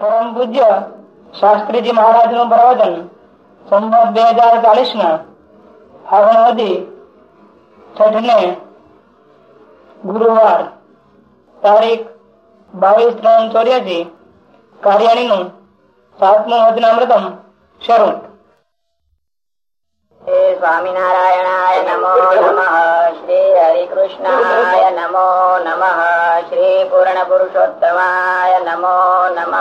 પરમ પૂજ્ય શાસ્ત્રીજી મહારાજનું પ્રવચન સંવત બે હજાર ચાલીસ ના ફાગણ વધી છઠ ને ગુરુવાર તારીખ બાવીસ ત્રણ ચોર્યાસી કાર્યાણી નું સાતમું વચનામૃતમ શરૂ. સ્વામિનારાયણાય નમો નમઃ શ્રી હરિકૃષ્ણાય નમો નમઃ શ્રી પૂર્ણ પુરુષોત્તમાય નમો નમઃ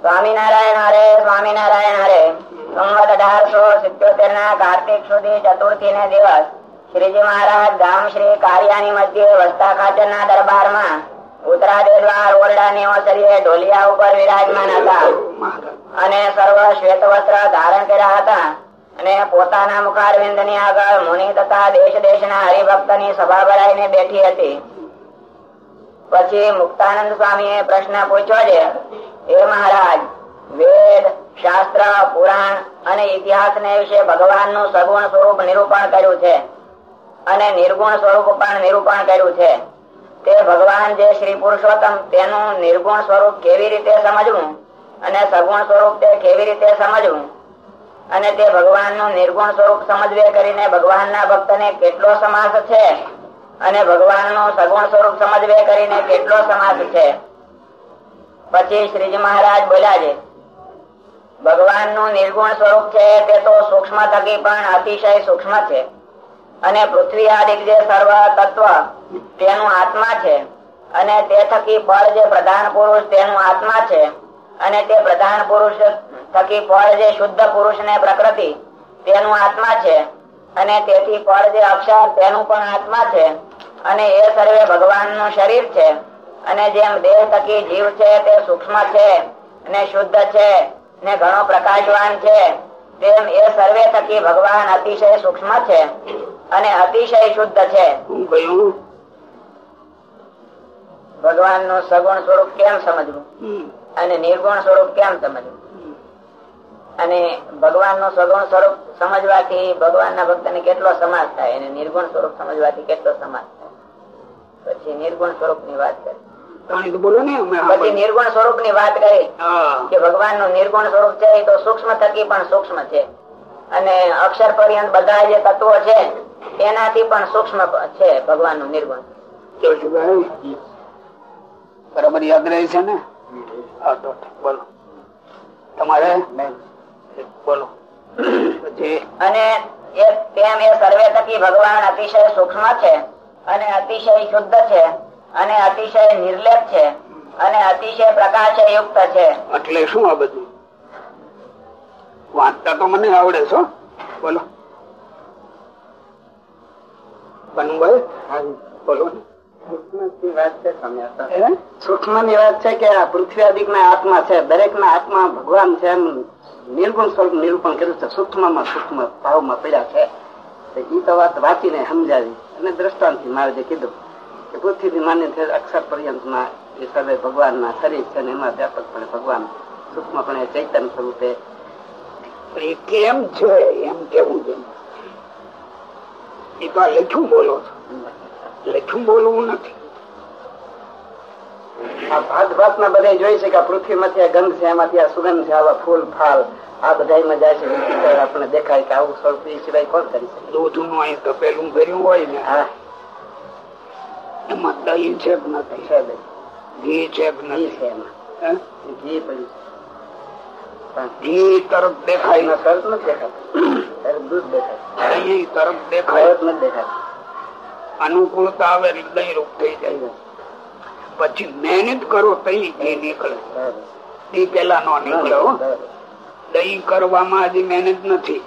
સ્વામિનારાયણ હરે સ્વામિનારાયણ હરે સંવત અઢારસો સિત્યોતેર ના કાર્તિક સુધી ચતુર્થી ને દિવસ શ્રીજી મહારાજ ગામ શ્રી કારિયાની મધ્ય વસ્તા ખાચર ના દરબારમાં પછી મુક્તાનંદ સ્વામી એ પ્રશ્ન પૂછ્યો છે એ મહારાજ, વેદ, શાસ્ત્ર, પુરાણ અને ઇતિહાસ ને વિશે ભગવાનનું સગુણ સ્વરૂપ નિરૂપણ કર્યું છે? અને નિર્ગુણ સ્વરૂપ પણ નિરૂપણ કર્યું છે? તે ભગવાન જે શ્રી પુરુષોત્તમ તેનું નિર્ગુણ સ્વરૂપ કેવી રીતે સમજવું અને સગુણ સ્વરૂપ તે કેવી રીતે સમજવું? અને તે ભગવાનનું નિર્ગુણ સ્વરૂપ સમજવે કરીને ભગવાન ના ભક્ત ને કેટલો સમાસ છે? અને ભગવાનનું સગુણ સ્વરૂપ સમજવે કરીને કેટલો સમાસ છે? પછી શ્રીજી મહારાજ બોલ્યા છે ભગવાનનું નિર્ગુણ સ્વરૂપ છે તે તો સૂક્ષ્મ થકી પણ અતિશય સૂક્ષ્મ છે. અને પૃથ્વી આદિક જે સર્વ તત્વ તેનું આત્મા છે. અને તે થકી પર જે પ્રધાન પુરુષ તેનું આત્મા છે. અને તે પ્રધાન પુરુષ થકી ફળ જે શુદ્ધ પુરુષ ને પ્રકૃતિ તેનું આત્મા છે. અને તેથી ફળ જે અક્ષર તેનું પણ આત્મા છે. અને એ સર્વે ભગવાનનું શરીર છે. અને જેમ દેહ થકી જીવ છે તે સૂક્ષ્મ છે ને શુદ્ધ છે ને ઘણો પ્રકાશવાન છે, તેમ એ સર્વે થકી ભગવાન અતિશય સૂક્ષ્મ છે અને અતિશય શુદ્ધ છે. ભગવાનનું સગુણ સ્વરૂપ કેમ સમજવું? અને નિર્ગુણ સ્વરૂપ કેમ સમજવું? અને ભગવાનનું સગુણ સ્વરૂપ સમજવાથી ભગવાન ના ભક્ત ને કેટલો સમાજ થાય અને નિર્ગુણ સ્વરૂપ સમજવાથી કેટલો સમાજ થાય? પછી નિર્ગુણ સ્વરૂપની વાત કરી પછી નિર્ગુણ સ્વરૂપની વાત કરી કે ભગવાનનું નિર્ગુણ સ્વરૂપ છે એ તો સૂક્ષ્મ થકી પણ સૂક્ષ્મ છે. અને અક્ષર પર્યંત બધા જે તત્વો છે એનાથી પણ સૂક્ષ્મ છે ભગવાનનું નિર્ગુણ બરાબર યાદ રહે છે ને? બોલો. તમારે? બોલો. અને તેમ એ સર્વે થકી ભગવાન અતિશય સૂક્ષ્મ છે અને અતિશય શુદ્ધ છે અને અતિશય નિર્લેપ છે અને અતિશય પ્રકાશ યુક્ત છે. એટલે શું આ બધું? વાંચતા તો મને આવડે છો બોલો. બનભાઈ બોલો સૂક્ષ્મની વાત છે કે આ પૃથ્વી અધિક ના આત્મા છે દરેક ના આત્મા ભગવાન છે એમ નિર્ગુણ સ્વરૂપ નિરૂપણ કર્યું છે. સૂક્ષ્મમાં સૂક્ષ્મ ભાવમાં પડ્યા છે. એ તો વાત વાંચીને સમજાવી અને દ્રષ્ટાંતથી જે કીધું કે પૃથ્વી માન્ય છે અક્ષર પર્યંતમાં એ સર્વે ભગવાન ના શરીર છે એમાં વ્યાપકપણે ભગવાન સૂક્ષ્મપણે ચૈતન્ય સ્વરૂપે કેમ છે? એમ કેવું છે? એ તો લખ્યું બોલો છો. લખ્યું બોલવું નથી. આ ભાત ભાતમાં બધા જોઈ છે કે આ પૃથ્વી માંથી આ ગંધ છે એમાંથી આ સુગંધ છે આવા ફૂલ ફાલ આ બધા જાય છે. આપણે દેખાય કે આવું સ્વરૂપ એ સિવાય કોણ કરી શકે? દૂધનું અહીં તપેલું ભર્યું હોય ને હા. એમાં દહીં છે કે નથી? છે ઘી છે કે નથી? છે એમાં. ઘી પડ્યું ઘી તરફ દેખાય ના તરત નથી દેખાતું. દૂધ દેખાય. તરફ દેખાય. નથી દેખાતું. અનુકૂળતા આવે હૃદય રૂપ થઈ જાય પછી મહેનત કરો તઈ ઘી નીકળે. એ પેલા નો નીકળે. દહીં કરવામાં હજી મહેનત નથી.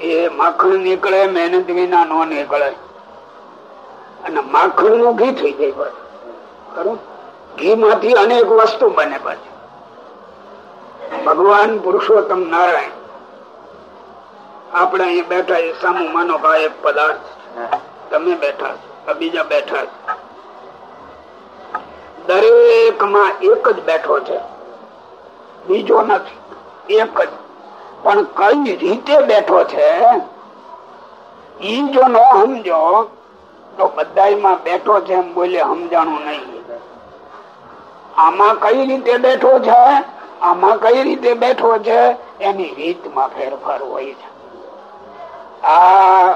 એ માખણ નીકળે, મહેનત વિના નો નીકળે. અને માખણનું ઘી થઈ જાય ખરું? ઘી માંથી અનેક વસ્તુ બને પાછી ભગવાન પુરુષોત્તમ નારાયણ આપણે અહીં બેઠા એ સામુ માનો ભાઈ એક પદાર્થ તમે બેઠા છો. બીજા બેઠા છો. દરેકમાં એક જ બેઠો છે. બીજો નથી. એક જ. પણ કઈ રીતે બેઠો છે? ઈ જો ન સમજો તો બધા બેઠો છે એમ બોલે સમજાણું નહીં. આમાં કઈ રીતે બેઠો છે? આમાં કઈ રીતે બેઠો છે? એની રીતમાં ફેરફાર હોય છે. આ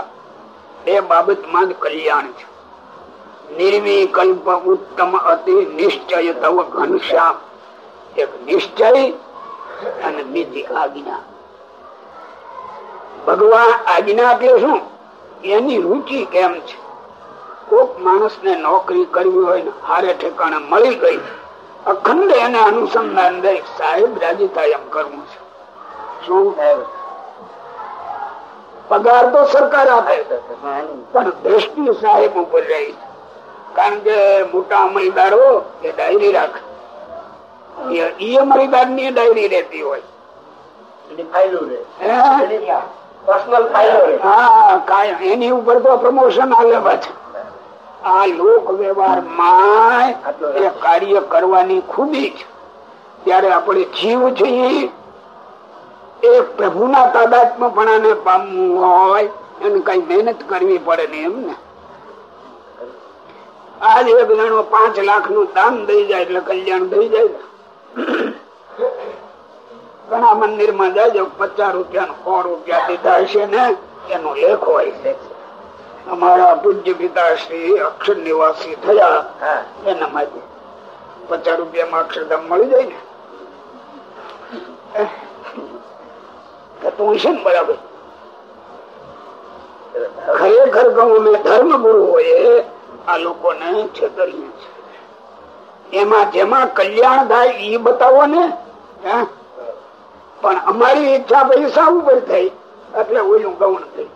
બે બાબતમાં જ કલ્યાણ છે. નિર્વિકલ્પ ઉત્તમ અતિ નિશ્ચય તવ ઘનશ્યામ. એક નિશ્ચય અને બીજી આજ્ઞા. ભગવાન આજ્ઞા એટલે શું? એની રુચિ કેમ છે? કોક માણસ ને નોકરી કરવી હોય ને હારે ઠેકાણે મળી ગઈ, અખંડ એને અનુસંધાન દઈ સાહેબ રાજી થાય એમ કરવું છે. શું પગાર તો સરકાર આપે પણ દ્રષ્ટિ સાહેબ ઉપર રહી કારણ કે મોટા અમલદારો એ ડાયરી રાખે. એ અમલદારની ડાયરી રહેતી હોય. એની ઉપર તો પ્રમોશન આલે છે આ લોક વ્યવહારમાં કાર્ય કરવાની ખૂબી છે. ત્યારે આપણે જીવ છીએ એ પ્રભુના તાદાત્મપણાને પામવું હોય એને કઈ મહેનત કરવી પડે ને એમને આજ એક જણો પાંચ લાખનું દાન દઈ જાય એટલે કલ્યાણ થઈ જાય ઘણા મંદિરમાં જાય પચાસ રૂપિયા સો રૂપિયા દીધા હશે ને એનો લેખ હોય અમારા પૂજ્ય પિતા શ્રી અક્ષર નિવાસી થયા એના માટે પચાસ રૂપિયા માં અક્ષરધામ મળી જાય ને. તું છે ને બરાબર ખરેખર કહું મેં ધર્મ ગુરુ હોય આ લોકોને છેતરીએ છે એમાં જેમાં કલ્યાણ થાય એ બતાવો ને પણ અમારી ઈચ્છા પૈસા ઉપર થઈ એટલે ઓલું ગૌણ થઈ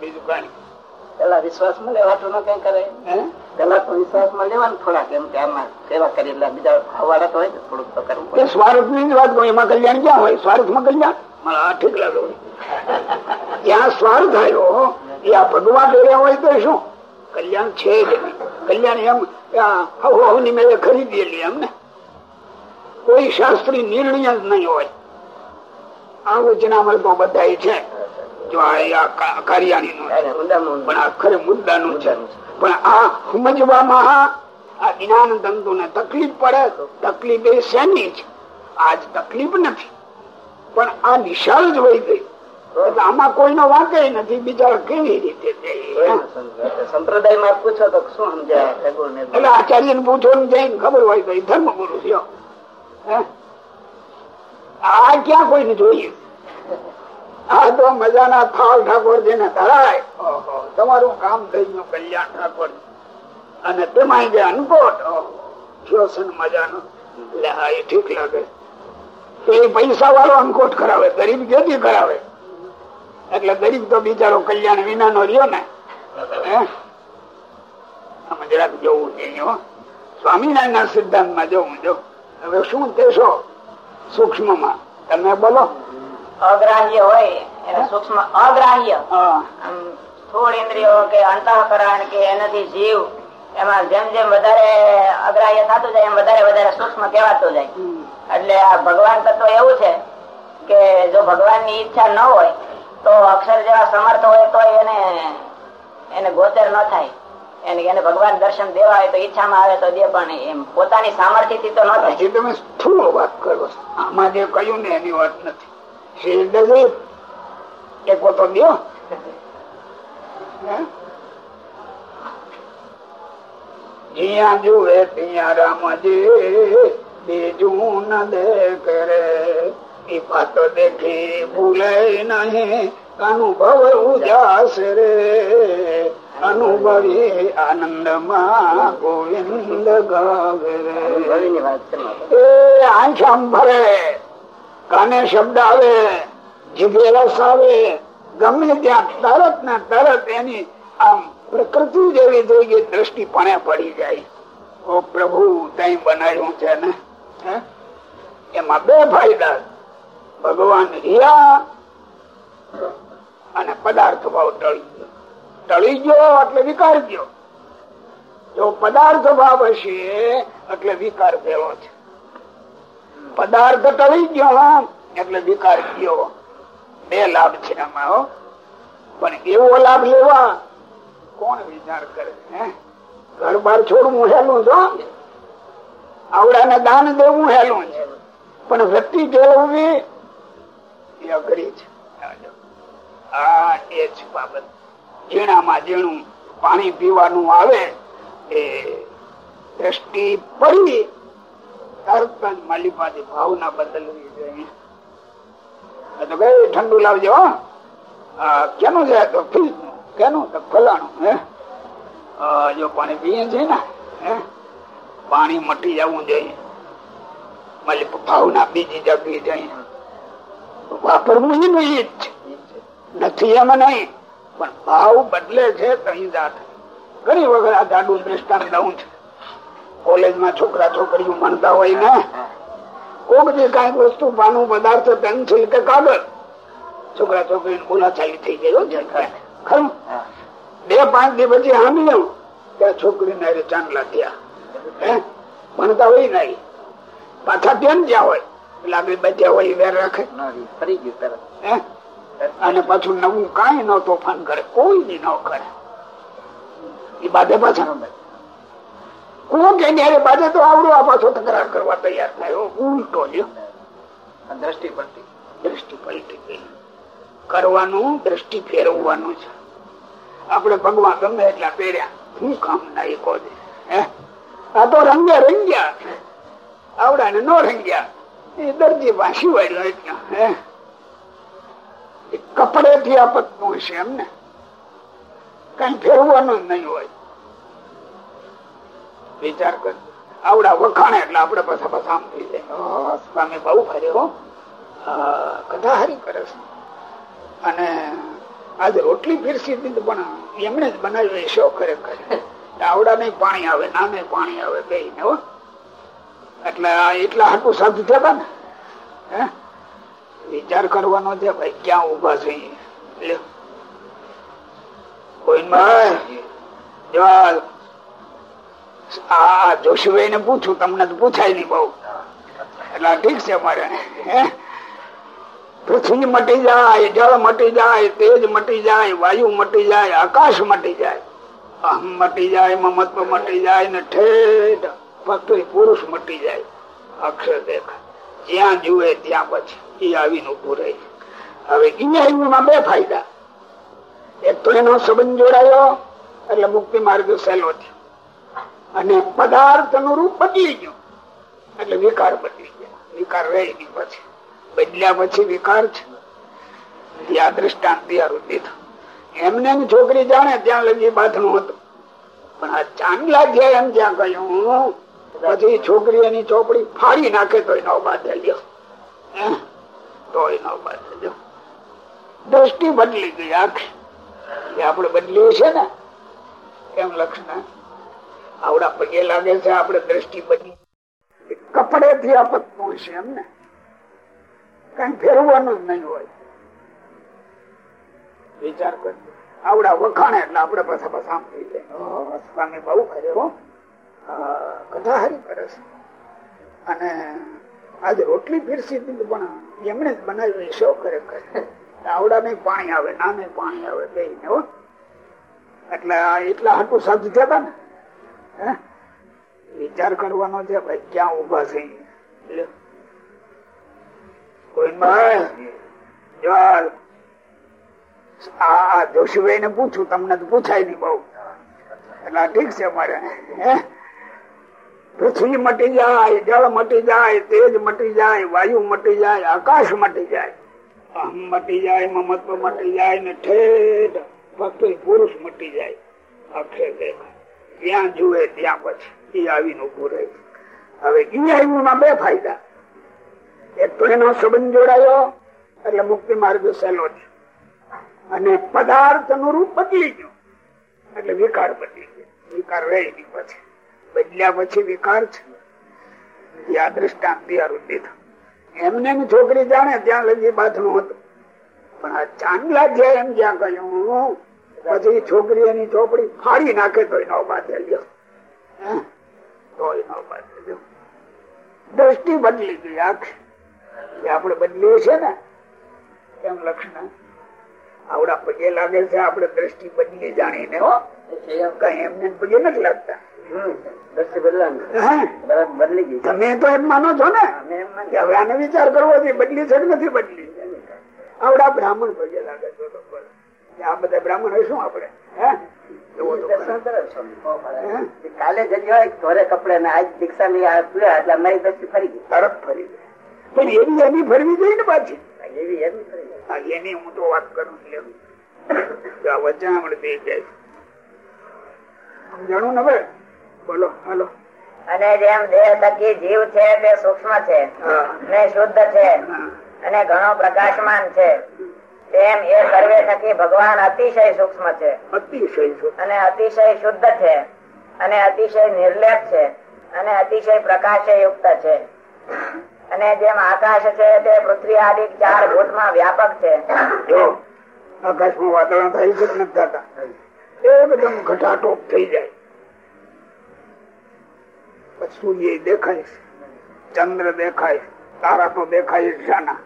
બીજું કઈ પેલા વિશ્વાસમાં લેવાતો ન કઈ કરે? પેલા તો વિશ્વાસમાં લેવાનું થોડાક એમ કે આમાં સેવા કરી બીજા હવાડા તો હોય થોડુંક તો કરવું સ્વાર્થની વાત એમાં કલ્યાણ ક્યાં હોય? સ્વાર્થમાં કલ્યાણ? મને આ ઠીક લાગે ત્યાં સ્વાર્થ આવ્યો એ આ ભગવાન કર્યા હોય તો શું? કલ્યાણ છે જ કલ્યાણ એમ હવની મેળે ખરીદેલી એમ ને. કોઈ શાસ્ત્રી નિર્ણય જ નહીં હોય. આ વચનામળ તો બધા છે. જો આ કાર્યાની નું પણ આ ખરે મુદ્દાનું છે. પણ આ સમજવામાં આ જ્ઞાન તંતુ ને તકલીફ પડે. તકલીફ એ શેની છે? આજ તકલીફ નથી. પણ આ નિશાળ જ વહી ગઈ. એટલે આમાં કોઈનો વાંકે નથી બીજા કેવી રીતે સંપ્રદાયમાં પૂછો તો શું સમજાય એટલે આચાર્ય ને પૂછો ને જઈને ખબર હોય તો ધર્મ ગુરુ થયો આ ક્યાં કોઈને જોઈએ? આ તો મજાના થાળ ઠાકોર જેને ધરાય. તમારું કામ થઈ ગયું કલ્યાણ ઠાકોર. અને તેમાં જે અનકોટ શ્વસન મજાનો. એટલે હા એ ઠીક લાગે. એ પૈસા વાળો અંકોટ કરાવે ગરીબ ક્યાંથી કરાવે. એટલે ગરીબ તો બિચારો કલ્યાણ વિના નો. રહ્યો ને જરાક જોવું જોઈએ સ્વામિનારાયણ સિદ્ધાંતમાં જોવું જો હવે શું કહેશો સૂક્ષ્મમાં તમે બોલો. અગ્રાહ્ય હોય એને સૂક્ષ્મ અગ્રાહ્ય. થોડ ઇન્દ્રિયો કે અંતઃકરણ કે એનાથી જીવ એમાં જેમ જેમ વધારે અગ્રાહ્ય થતું જાય એમ વધારે વધારે સૂક્ષ્મ કહેવાતું જાય. એટલે આ ભગવાન તત્વ એવું છે કે જો ભગવાનની ઈચ્છા ન હોય તો અક્ષર જેવા સમર્થ હોય તો એને એને ગોચર ન થાય. એને એને ભગવાન દર્શન દેવા હોય તો ઈચ્છામાં આવે તો દે પણ એમ પોતાની સામર્થ્યથી તો ન થાય. તમે સ્થૂળ વાત કરો આમાં જે કહ્યું ને એની વાત નથી. એ પોતો દો. જ્યાં જુએ ત્યાં રામજી બીજું ન દેખ રે એ પાતો દેખી ભૂલે નહીં અનુભવ ઉજાસ રે અનુભવી આનંદમાં ગોવિંદ ગાવે રે એ આંખ ભરે કાને શબ્દ આવે જીભે રસ આવે ગમે ત્યાં તરત ને તરત એની આમ પ્રકૃતિ જેવી જોઈએ દ્રષ્ટિ પણ પડી જાય. ઓ પ્રભુ, તઈ બનાવ્યું છે ને? એમાં બે ફાયદા ભગવાન રિયા અને પદાર્થ ભાવ ટળી ગયો. ટળી ગયો એટલે વિકાર ગયો જો પદાર્થ ભાવ હશે એટલે વિકાર થયો છે. પદાર્થ ટળી ગયો એટલે વિકાર ગયો બે લાભ છે આમાં પણ એવો લાભ લેવા કોણ વિચાર કરે ઘર બાર છોડવું હેલું છો આવડાને દાન દેવું હેલું છે. પણ વૃત્તિ કેળવવી એ અઘરી છે. આ એ જ બાબત. ઝીણામાં ઝીણું પાણી પીવાનું આવે એ દ્રષ્ટિ પડી, તરત જ માલિપાથી ભાવના બદલવી જોઈએ. તો ભાઈ ઠંડુ લાવજો કેનું છે તો? ફ્રીજ ફલાણું જો પાણી પીએ છે ને પાણી મટી જવું જોઈએ ભાવના બીજી જગવી જાય વાપરવું જ નહીં જ નથી એમ નહીં, પણ ભાવ બદલે છે કઈ જાત. ઘણી વખત આ જાડું દ્રષ્ટાંત દઉં છે. કોલેજમાં છોકરા છોકરીઓ માનતા હોય ને, કોક જે કંઈક વસ્તુ પાનું પદાર્થ, પેન્સિલ કે કાગળ, છોકરા છોકરી બોલાચાલી થઈ ગયો ખરું? બે પાંચ દિવસ પછી સાંભળ્યું કે છોકરી ને ચાંદલા થયા. ભણતા હોય નહીં પાછા ત્યાં જ્યાં હોય. એટલે આગળ બચ્યા હોય વેર રાખે. ફરી ગયું તરત. અને પાછું નવું કઈ ન તોફાન કરે. કોઈ બી ન કરે. એ બાધે પાછા. કોણ કે જયારે બાજે તો આવડો આ પાછો તકરાર કરવા તૈયાર થાય. ઉલટો લ્યો. દ્રષ્ટિ પડતી દ્રષ્ટિ પલટી ગઈ. કરવાનું, દ્રષ્ટિ ફેરવવાનું છે. આપણે ભગવાન ગમે એટલા પહેર્યા. શું કામ ના એ આ તો રંગ્યા રંગ્યા આવડા ને નો રંગ્યા. એ દરજી વાસી વાળ્યો એટલે હે? કપડે થી આપતનું હશે એમને. કઈ ફેરવાનું જ નહીં હોય. વિચાર કર. આવડા વખાણે એટલે આપડે પાછા પાછા આમ થઈ જાય. સ્વામી બહુ ફર્યો કથા હારી કરે છે. અને આજે રોટલી ફીરસી દીધી, પણ એમણે જ બનાવી શો ખરેખર આવડા નહીં પાણી આવે, નાને પાણી આવે બે ને હો. એટલે એટલા હાટું સાધુ થતા ને, હે. વિચાર કરવાનો છે, ભાઈ, ક્યાં ઊભા છે કોઈ જો આ ને પૂછું, તમને તો પૂછાય નહીં બહુ. એટલે ઠીક છે અમારે પૃથ્વી મટી જાય, જળ મટી જાય, તેજ મટી જાય, વાયુ મટી જાય, આકાશ મટી જાય. અહમ મટી જાય, મમત્વ મટી જાય ને ઠેઠ ફક્ત પુરુષ મટી જાય. અક્ષર દેખાય. જ્યાં જુએ ત્યાં પછી એ આવીને ઉભું રહે હવે ઇન્જિનિયરિંગમાં બે ફાયદા. એક તો એનો સંબંધ જોડાયો, એટલે મુક્તિ માર્ગ સહેલો થયો. અને પદાર્થનું રૂપ બદલી ગયું. એટલે વિકાર બદલી ગયા. વિકાર રહી ગયું પછી બદલ્યા પછી વિકાર છે. ત્યાં દ્રષ્ટાંત તૈયાર દીધું એમને છોકરી જાણે ત્યાં લગી બાથનું હતું. પણ આ ચાંદલા છે એમ ત્યાં કહ્યું પછી છોકરી એની ચોપડી ફાડી નાખે તો એનો બાધે લ્યો. તો એનો બાધે લ્યો. દ્રષ્ટિ બદલી ગઈ આખી. એ આપણે બદલ્યું છે ને, એમ લક્ષણ. આવડા પગે લાગે છે આપણે દ્રષ્ટિ બદલી. કપડે થી આપતું હશે એમને કઈ ફેરવાનું જ નહીં હોય. વિચાર કરજો આવડા વખાણે એટલે આપડે પાછા પાછા આમ થઈ જાય. સ્વામી બહુ કર્યો. કથા હારી કરે છે. અને આજે રોટલી ફીરસી દીધું પણ એમણે જ બનાવ્યું શો કરે આવડા નહીં પાણી આવે ના નહીં પાણી આવે બે ને હો. એટલે એટલા હાટું સાધુ થતા ને. વિચાર કરવાનો છે ભાઈ ક્યાં ઊભા થઈ આ જોશીભાઈ ને પૂછું, તમને તો પૂછાય નહીં બહુ. એટલે ઠીક છે મારે પૃથ્વી મટી જાય, જળ મટી જાય, તેજ મટી જાય, વાયુ મટી જાય, આકાશ મટી જાય. અહમ મટી જાય, મમત્વ મટી જાય, ને ઠેઠ ફક્ત પુરુષ મટી જાય. આખે જ્યાં જુએ, ત્યાં પછી. એ આવીને ઉભું રહે. હવે આવ્યું બે ફાયદા. તો એનો સંબંધ જોડાયો એટલે મુક્તિ માર્ગ સહેલો છે. અને પદાર્થનું રૂપ બદલી ગયું. એટલે વિકાર બદલી ગયો. વિકાર રહી ગયો પછી. બદલ્યા પછી વિકાર છે. આ દ્રષ્ટાંત એમને છોકરી જાણે ત્યાં લગી બાથણું હતું. પણ આ ચાંદલા છે એમ જ્યાં કહ્યું પછી છોકરી એની ચોપડી ફાડી નાખે તો એનો બાધે લ્યો. તો એનો બાધે લ્યો. દ્રષ્ટિ બદલી ગઈ આખી. આપણે બદલીએ છે ને એમ લક્ષણ આવડા પગે લાગે છે આપડે દ્રષ્ટિ બદલી જાણીને હો. કઈ એમને પગે નથી લાગતા. તમે તો એમ માનો છો ને અમે એમ માનીએ. કે હવે આને વિચાર કરવો છે બદલી છે કે નથી બદલી? આવડા બ્રાહ્મણ પગે લાગે છે આ બધા બ્રાહ્મણ શું આપડે હે? કાલે જગ્યા ઘરે કપડે ને આજ દીક્ષા ની પીળા એટલે અમારી દ્રષ્ટિ ફરી ગઈ. તરત ફરી જાય. પણ એવી એની ફરવી જોઈએ ને પાછી. એની હું તો વાત કરું. સમજાણું હવે? બોલો હાલો. અને જેમ દેહ થકી જીવ છે તે સૂક્ષ્મ છે. ને શુદ્ધ છે. અને ઘણો પ્રકાશમાન છે. તેમ એ સર્વે થકી ભગવાન અતિશય સૂક્ષ્મ છે. અતિશય છે. અને અતિશય શુદ્ધ છે. અને અતિશય નિર્લેપ છે. અને અતિશય પ્રકાશ યુક્ત છે. અને જેમ આકાશ છે તે પૃથ્વી આદિ ચાર ભૂતમાં વ્યાપક છે. આકાશમાં વાતાવરણ થાય છે નથી થતા? એકદમ ઘટાટોપ થઈ જાય. સૂર્ય દેખાય છે. ચંદ્ર દેખાય તારા તો દેખાય શાના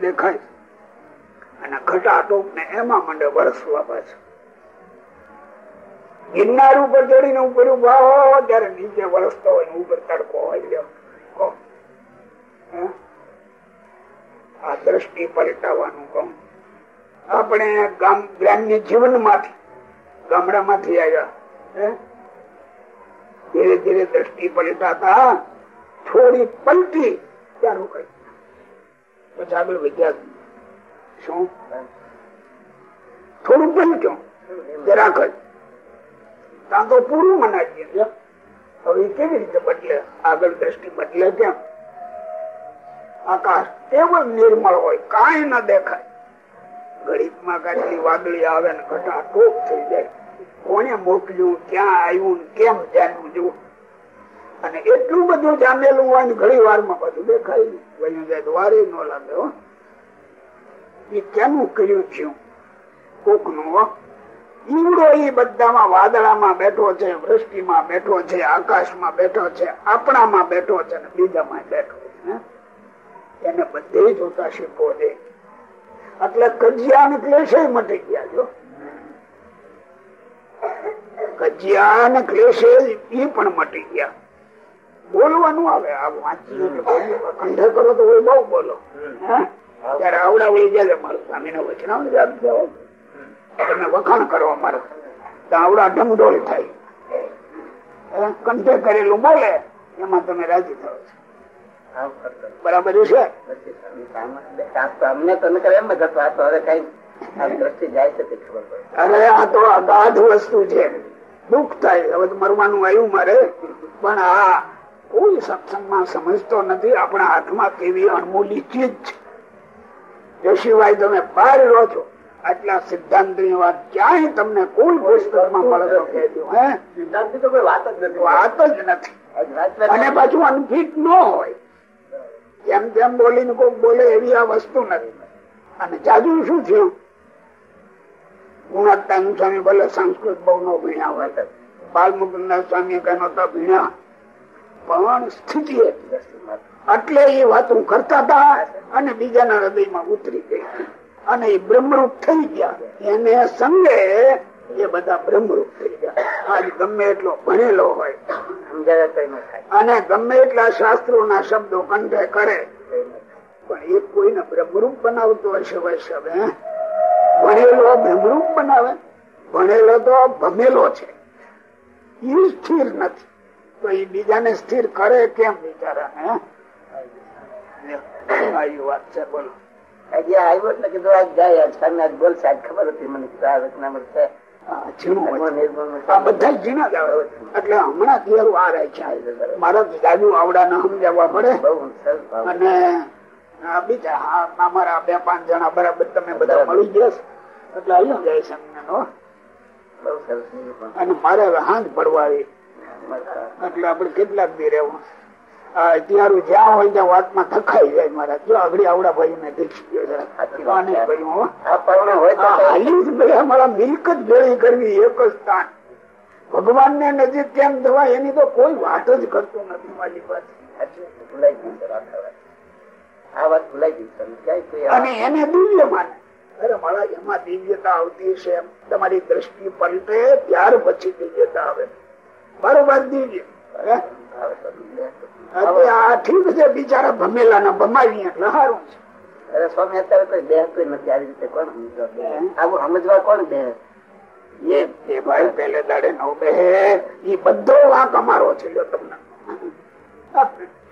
દેખાય અને ઘટાટોપ ને એમાં મંડે વરસવા પાછું. ગિરનાર ઉપર ચડીને ઉપર ઊભા હો, ત્યારે નીચે વરસતો હોય ઉપર તડકો હોય? આ દ્રષ્ટિ પલટાવવાનું કહું. આપણે ગ્રામ્ય જીવનમાંથી ગામડામાંથી આવ્યા ધીરે ધીરે દ્રષ્ટિ પલટાતા થોડી પલટી ત્યાં રોકાઈ પછી આગળ વિદ્યા શું? થોડું પલટ્યું. જરાક જ. ત્યાં તો પૂરું મનાવીએ. હવે કેવી રીતે બદલે? આગળ દ્રષ્ટિ બદલે કેમ આકાશ કેવળ નિર્મળ હોય, કાંઈ ના દેખાય. ગણિતમાં કાચલી વાદળી આવે ને ઘટા ટોપ થઈ જાય. કોને મોકલ્યું, ક્યાં આવ્યું કેમ જાણવું જુઓ. અને એટલું બધું જામેલું હોય ને ઘણી વારમાં બધું દેખાય જાય વારે ન લાગે એ કેનું કર્યું છે કોકનું ઈવડો એ બધામાં વાદળામાં બેઠો છે, વૃષ્ટિમાં બેઠો છે, આકાશમાં બેઠો છે, આપણામાં બેઠો છે ને બીજામાં બેઠો છે? એને બધે જોતા શીખવો દે એટલે કજિયા અને ક્લેશ મટી ગયા જો કજિયા અને ક્લેશ એ પણ મટી ગયા. બોલવાનું આવે. આ કરો તો બહુ બોલો. ત્યારે આવડાવડી જાય મારું સ્વામી નો વચના યાદ થયો તમે વખાણ કરો અમારે. તો આવડા ઢમઢોળ થાય? કંઠે કરેલું બોલે. એમાં તમે રાજી થાવ છો. બરાબર છે? અમને તમે એમ જ હતું. હવે કઈ દ્રષ્ટિ જાય છે ખબર અરે આ તો અગાધ વસ્તુ છે. દુઃખ થાય. હવે મરવાનું આવ્યું મારે. પણ આ કોઈ સત્સંગમાં સમજતો નથી. આપણા હાથમાં કેવી અણમૂલી ચીજ છે. જે સિવાય તમે બહાર રહો છો. આટલા સિદ્ધાંતની વાત ક્યાંય તમને કોઈ પુસ્તકમાં મળે તો કહેજો હે? સિદ્ધાંતની તો કોઈ વાત જ નથી. વાત જ નથી. અને પાછું અનફિટ ન હોય. જેમ તેમ બોલીને કોઈ બોલે એવી આ વસ્તુ નથી. અને જાદુ શું થયું? ગુણવત્તા સ્વામી ભલે સંસ્કૃત બહુ નો ભીણા હોય બાલમુકુંદ સ્વામી કહેનો તો ભીણા પણ સ્થિતિ. એટલે એ વાતો કરતા હતા અને બીજાના હૃદયમાં ઉતરી ગઈ. અને એ બ્રહ્મરૂપ થઈ ગયા. એને સંગે એ બધા બ્રહ્મરૂપ થઈ ગયા. આજ ગમે એટલો ભણેલો હોય અને ગમે એટલા શાસ્ત્રો ના શબ્દો કંઠે કરે, પણ એ કોઈને બ્રહ્મરૂપ બનાવતો હશે વૈષ્ણવ, હે? ભણેલો બ્રહ્મરૂપ બનાવે? ભણેલો તો ભમેલો છે. એ સ્થિર નથી. તો એ બીજાને સ્થિર કરે કેમ બિચારા વાત છે, બોલો. હજી આવ્યો ને કીધું આજ જાય આજ સામે આજ બોલશે, આજ ખબર હતી મને કીધું આ વચનામૃત છે. હા, ઝીણું હોય. ધર્મ નિર્મળ આ બધા ઝીણા જ આવે. એટલે હમણાં ક્યારું આ રહે છે. મારા જાજુ આવડા ના સમજાવવા પડે. બહુ સરસ ભાવ. અને બીજા અમારા બે પાંચ જણા બરાબર તમે બધા મળી ગયા એટલે અહીંયા જાય છે. અને મારે હાથ પડવા એટલે આપડે કેટલાક દી રહેવું. આ ત્યારું જ્યાં હોય ત્યાં વાતમાં થકાઈ જાય મારા. જો આગળ આવડા ભાઈ ને દેખી જ મિલકત ભેળી કરવી એક જ સ્થાન ભગવાન ને નજીક કેમ થવા એની તો કોઈ વાત જ કરતું નથી મારી પાસે. ભૂલાઈ ગયું આ વાત ભૂલાઈ ગઈ અને એને દિવ્ય માને અરે મારા એમાં દિવ્યતા આવતી છે તમારી દ્રષ્ટિ પલટે ત્યાર પછી દિવ્યતા આવે. બરોબર દિવ્ય. આ ઠીક છે બિચારા ભમેલા ના ભમાવી એટલે સારું છે. અરે સ્વામી અત્યારે કોઈ બેહતું નથી આવી રીતે કોણ આવું સમજવા કોણ બે એ ભાઈ પેલે દાડે નવ બે એ બધો વાંક અમારો છે જો તમને.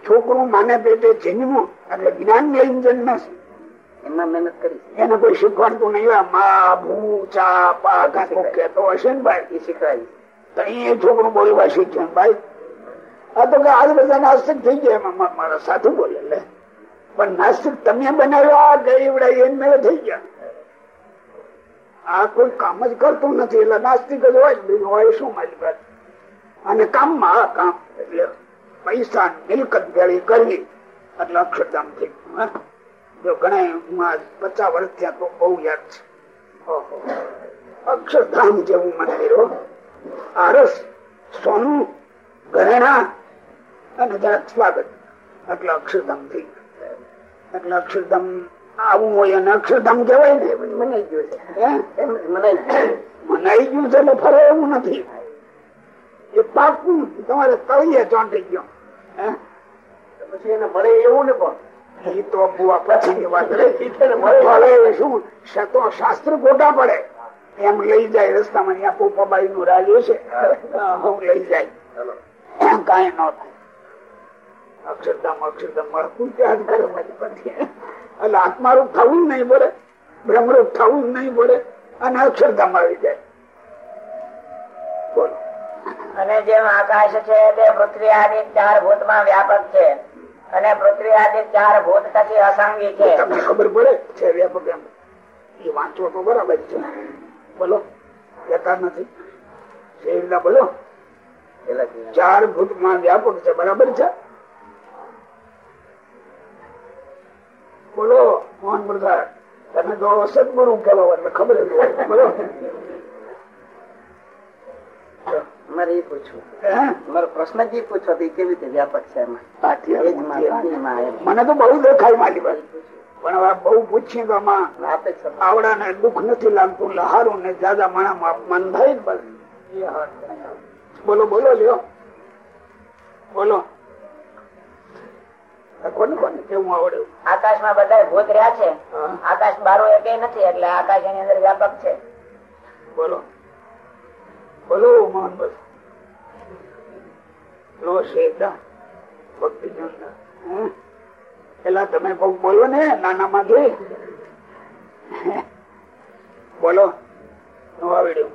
છોકરું માને પેટે જન્મ્યું એટલે જ્ઞાન લઈને જન્મ છે એમાં મહેનત કરી એને કોઈ શીખવાડતું નહીં. મા ભૂ ચા પા કેતો હશે ને ભાઈ. એ શીખવાય તો એ છોકરું બોલવા શીખ્યું ભાઈ. આ તો કે આજ બધા નાસ્તિક થઈ ગયા. એમાં મારા સાધુ બોલે લે. પણ નાસ્તિક તમે બનાવ્યા ગરીબડા એને મેળે થઈ ગયા. આ કોઈ કામ જ કરતું નથી. એટલે નાસ્તિક જ હોય બીજું હોય શું મારી વાત? અને કામમાં આ કામ. એટલે પૈસા, મિલકત ભેળી કરવી. એટલે અક્ષરધામ થઈ ગયું જો ઘણા પચાસ વર્ષ થયા તો બહુ યાદ છે. અક્ષરધામ જેવું મંદિર આરસ, સોનું, ઘરેણા અને જરાક સ્વાગત. એટલે અક્ષરધામ થઈ એટલે અક્ષરધામ આવું હોય અને અક્ષરધામ કહેવાય ને મનાઈ ગયું છે. મનાઈ ગયું છે. એટલે ફરે એવું નથી. એ પાકું તમારે તળીએ ચોંટી ગયો? પછી એને મળે એવું ને પણ? એ તો વાત. રહી શું? તો શાસ્ત્ર ખોટા પડે. એમ લઈ જાય રસ્તામાં ત્યાં પોપાબાઈ નું રાજ્ય છે હું લઈ જાય. કઈ ન થાય. અક્ષરધામ અક્ષરધામ મળતું ત્યાં જ મારી પાસે. એટલે આત્મારૂપ થવું જ નહીં પડે બ્રહ્મરૂપ થવું જ નહીં પડે અને અક્ષરધામ આવી જાય. બોલો. અને જેમ આકાશ છે તે પૃથ્વી આદિ ચાર ભૂતમાં વ્યાપક છે. અને પૃથ્વી આદિ ચાર ભૂત થકી અસંગી છે. તમને ખબર પડે છે વ્યાપક એમ. એ વાંચવો તો બરાબર છે. બોલો. કહેતા નથી. શેરદા બોલો? પેલા જીવન. ચાર ભૂતમાં વ્યાપક છે. બરાબર છે? બોલો મોહન પ્રસાદ તમે તો સદગુરુ કહેવો એટલે ખબર બોલો. મારે એ પૂછવું. મારો પ્રશ્ન જે પૂછો કેવી રીતે વ્યાપક છે જ. મને તો બહુ દેખાય મારી પાસે. પણ હવે બહુ પૂછી તો. આવડા ને દુઃખ નથી લાગતું લહારું ને જાદા માણા અપમાન થાય. બોલો બોલો લ્યો. બોલો. કોને કોને કેવું આવડે? આકાશમાં બધા ભૂત રહ્યા છે. આકાશ બારો એક નથી એટલે આકાશ એની અંદર વ્યાપક છે. બોલો. બોલો મોહન બસ. લો શેઠા ભક્તિ પેલા તમે બહુ બોલો ને નાના માં જોઈ બોલો. નો આવડ્યું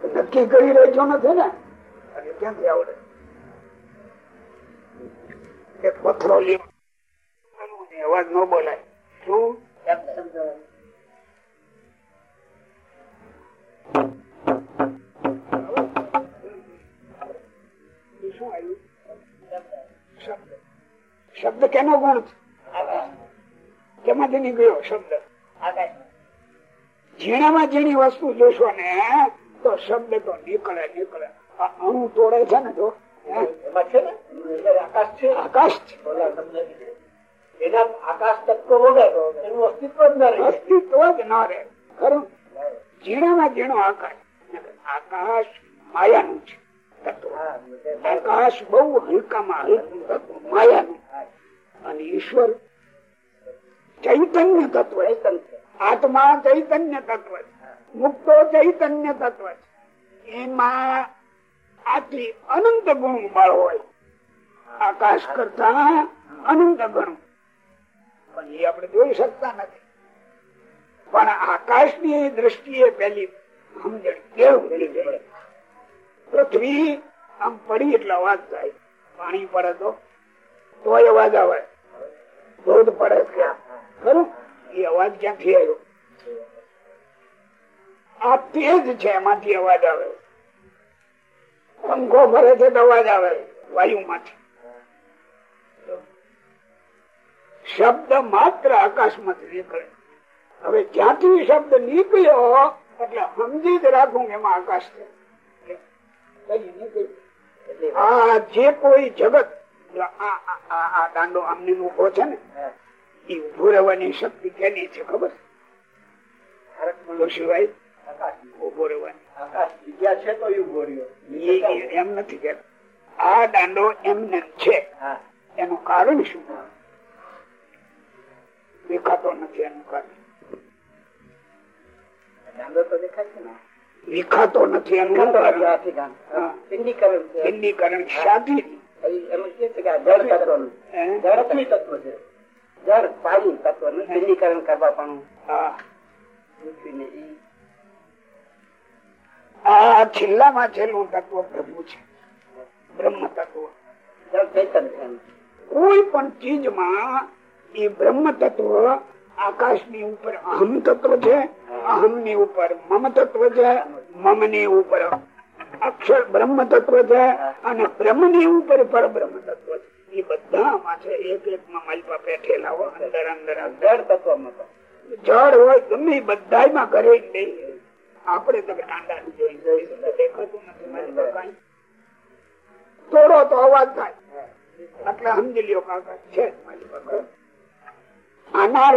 નક્કી કરી રહેજો નથી ને? એટલે ક્યાંથી આવડે? એક પથરો અવાજ ન બોલાય. શું? શબ્દ. કેનો ગુણ છે? કેમાંથી નીકળ્યો શબ્દ? ઝીણામાં ઝીણી વસ્તુ જોશો ને, તો શબ્દ તો નીકળે નીકળે. આ અણુ તોડે છે ને હે? આકાશ છે. આકાશ તત્વ વગર એનું અસ્તિત્વ જ ના રહે. અસ્તિત્વ જ ન રહે. ખરું? ઝીણામાં ઝીણો આકાશ. આકાશ માયાનું છે આકાશ બહુ હલકામાં હલકું તત્વ માયાનું. અને ઈશ્વર ચૈતન્ય તત્વ. આત્મા ચૈતન્ય તત્વ છે. મુક્તો ચૈતન્ય તત્વ છે. એમાં આટલી અનંત ગુણ વાળો હોય. આકાશ કરતા અનંત ગણું. પણ એ આપણે જોઈ શકતા નથી. પણ આકાશ દ્રષ્ટિએ પેલી સમજણ કેવું પડી જાય? પૃથ્વી આમ પડી એટલે અવાજ થાય. પાણી પડે તો? તોય અવાજ આવે. ધોધ પડે ત્યાં. ખરું? એ અવાજ ક્યાંથી આવ્યો? આ તેજ છે, એમાંથી અવાજ આવે. પંખો ફરે છે અવાજ આવે વાયુ માંથી શબ્દ માત્ર આકાશમાંથી નીકળે. હવે જ્યાંથી શબ્દ નીકળ્યો, એટલે સમજી જ રાખું એમાં આકાશ છે. આ જે કોઈ જગત આ દાંડો આમની ઊભો છે ને, એ ઊભો રહેવાની શક્તિ કેની છે ખબર? ભારત સિવાય ઊભો રહેવાની આકાશ જગ્યા છે તો ઊભો રહ્યો એ- એ- એમ નથી કે આ દાંડો એમને છે. એનું કારણ શું? દેખાતો નથી એનું કારણ. દાંડો તો દેખાય છે ને? વિખાતો નથી એનું દેખાતો કારણ. નથી આથી ગામ. હા. પિંડીકરણ છે? પિંડીકરણ શાદી જળ તત્વ પાણી તત્વનું પિંડીકરણ કરવા પણ આ છેલ્લામાં છેલ્લું તત્વ પ્રભુ છે. બ્રહ્મ તત્વ. કોઈ પણ ચીજમાં એ બ્રહ્મ તત્વ આકાશની ઉપર અહમ તત્વ છે અહમની ઉપર મમ તત્વ છે મમની ઉપર અક્ષર બ્રહ્મ તત્વ છે અને બ્રહ્મની ઉપર પરબ્રહ્મ તત્વ છે. એ બધામાં છે, એક એક માં માલપા બેઠેલા હોય અંદર અંદર જળ તત્વમાં જળ હોય ગમે બધા માં કરે જ નહીં આપણે તો કાંડા થોડો તો અવાજ થાય. એટલે સમજી લ્યો છે મારી પાસે. આના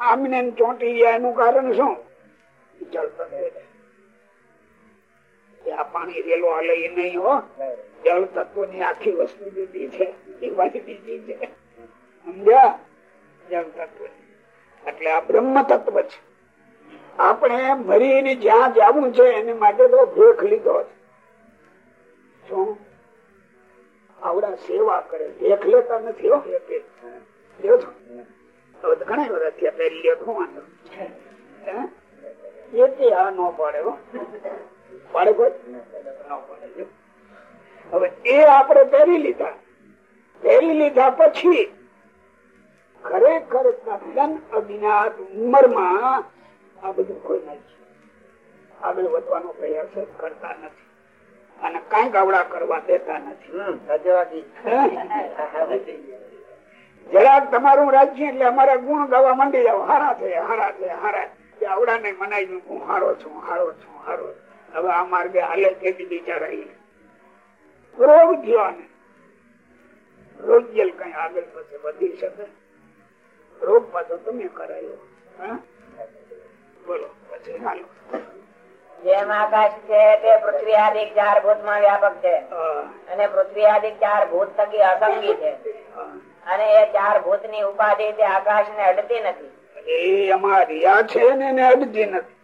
આમને ચોંટી ગયા, એનું કારણ શું? પાણી રેલો હાલે એ હો. જળ તત્વની આખી વસ્તુ જુદી બીજી છે. સમજ્યા? જળ તત્વ. એટલે આ બ્રહ્મ તત્વ છે. આપણે મરીને જ્યાં જવું છે એને માટે તો ભેખ લીધો છે. શું? આવડા સેવા કરે. ભેખ લેતા નથી ઘણા થયા પહેરી હે? એથી આ ન પડે પાડે હવે એ આપણે પહેરી લીધા. પહેરી લીધા પછી ખરેખર તદ્દન અજ્ઞાત ઉંમરમાં આ બધું કોઈ નથી. આગળ વધવાનો પ્રયાસ કરતા નથી. અને કઈ ગાવડા કરવા દેતા નથી. જરાક તમારું રાજ્ય એટલે અમારા ગુણ ગાવા માંડી જાવ હારા છે હારા છે હારા આવડા ને મનાઈ દઉં હું હારો છું હારો છું હારો હવે આ માર્ગે હાલે તેથી બિચારા રોગ ગયો ને. રોગિયલ કઈ આગળ પછી વધી શકે. રોગ પાછો તમે કરાયો. હા? બોલો જેમ આકાશ છે તે પૃથ્વી આદિક ચાર ભૂતમાં વ્યાપક છે. અને પૃથ્વી આદિક ચાર ભૂત થકી અસંગી છે. અને એ ચાર ભૂતની ઉપાધિ તે આકાશ ને અડતી નથી. એ એમાં રિયા છે ને એને અડધી નથી.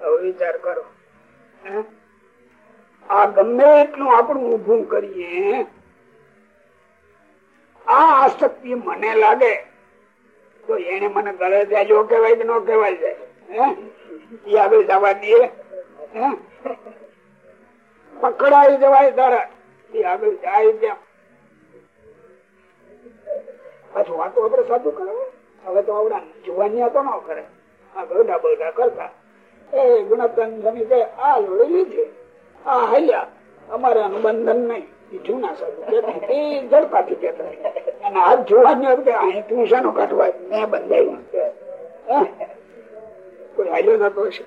હવે વિચાર કરો. હે? આ ગમે એટલું આપણું ઊભું કરીએ આ આસક્તિ મને લાગે. તો એને મને ગળે જાજો કેવાય કે ન કેવાય જાય. આગળ જવા દે? પકડાઈ જવાય તારા. એ આગળ જાય ત્યાં. પાછું વાતો આપડે સાચું કરે હવે તો આવડા જોવાની તો ન કરે. આ ગરડા બરડા કરતા. એ ગુણતન સ્વામી કે આ લોડી લીધી. આ હલ્યા. અમારે અનુબંધન બંધન નહીં. એ જૂના સાધુ. એ ઝડપાથી કેતા અને આ જોવાની વખતે, અહીં તું શાનો કાઢવા? મેં બંધાયું? કોઈ હાલ્યો જતો હશે?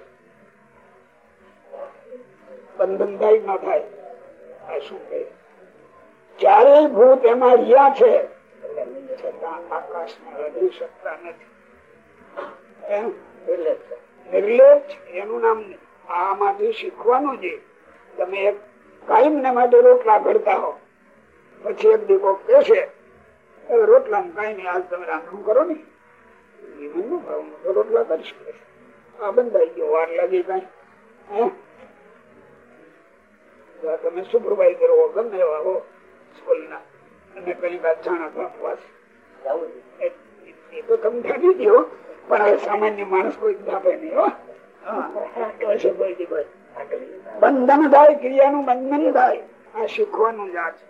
બંધન થાય ના થાય. આ શું કહે? ચારેય ભૂત એમાં રહ્યા છે. એનું નામ. આમાંથી શીખવાનું છે. તમે એક કાયમ ને માટે રોટલા ઘડતા હો. પછી એક દીકો કે છે રોટલા કઈ નહીં, આજ તમે રાંધણું કરો ને. એ કરી ન આ બંધાઈ ગયો વાર લાગી કઈ. હે? તો આ તમે સુપરવાઇઝર હો ગમે એવા હો સ્કૂલના. અને કઈ વાત જાણો એ તો તમે દો પણ હવે સામાન્ય માણસ કોઈ ધાપે નહીં હો. બંધન થાય ક્રિયાનું બંધન થાય આ શીખવાનું જ છે.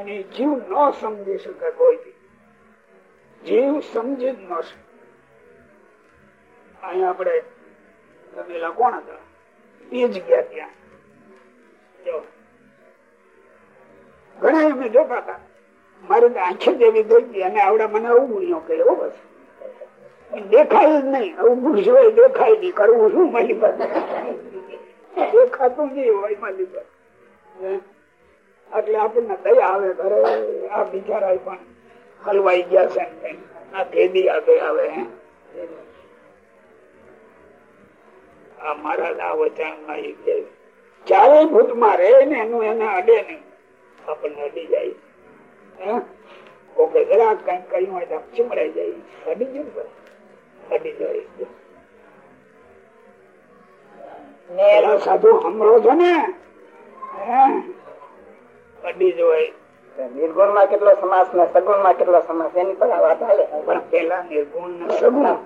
અને જીવ ન સમજી શકે કોઈ જીવ સમજી જ ન શકે. અહીંયા આપણે રમેલા કોણ હતા? એ જ ગયા ત્યાં ઘણા એમને જોતા હતા. મારે આંખે જેવી ધોઈ અને આવડા મને અવગુણ્યો ગુણ્યો કે એવો બસ દેખાય જ નહીં. અવગુણ સિવાય દેખાય નહીં. કરવું શું મારી પાસે? દેખાતું નહીં હોય મારી પાસે? એટલે આપણને દયા આવે ઘરે. આ બિચારા પણ હલવાઈ ગયા છે. આ ભેદી આગળ આવે, હે. એ કે ચારેય ભૂતમાં રહે ને એનું એને અડે નહીં આપણને અડી જાય. ઓકે જરાક કંઈક કર્યું હોય તો ચીમડાઈ જાય. અડી ગયું અડી જાય. સાધુ હમરો છો ને? અડી જવાય નિર્ગુણમાં કેટલો સમાસ ને સગુણમાં કેટલો સમાસ? એની પર વાત હાલે. પણ પેલા નિર્ગુણ ને સગુણ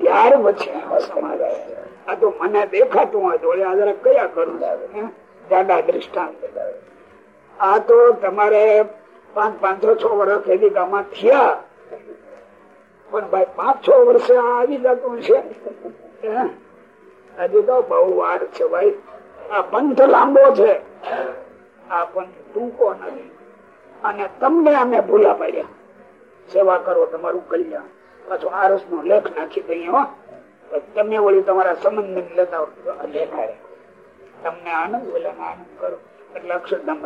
ત્યાર પછી આ તો મને દેખાતું હોય તો જરા કયા કરું દાદા દ્રષ્ટાંત આ તો તમારે પાંચ પાંચસો છ વર્ષ એવી ગામમાં થયા પણ ભાઈ પાંચ છ વર્ષે આવી જતું છે હજુ તો બહુ વાર છે ભાઈ આ પંથ લાંબો છે આ પંથ ટૂંકો નથી અને તમને અમે ભૂલા પડ્યા. સેવા કરો તમારું કલ્યાણ. પાછો આરસ નો લેખ નાખી દઈએ તમે વળી તમારા સંબંધ લેતા લેખાડે તમને આનંદ ઓલા આનંદ કરો. એટલે અક્ષરધામ